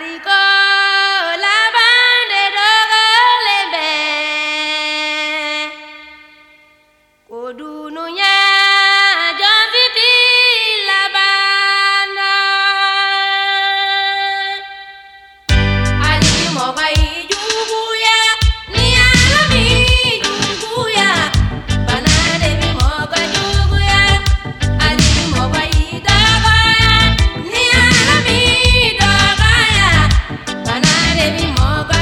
Marico. ele moga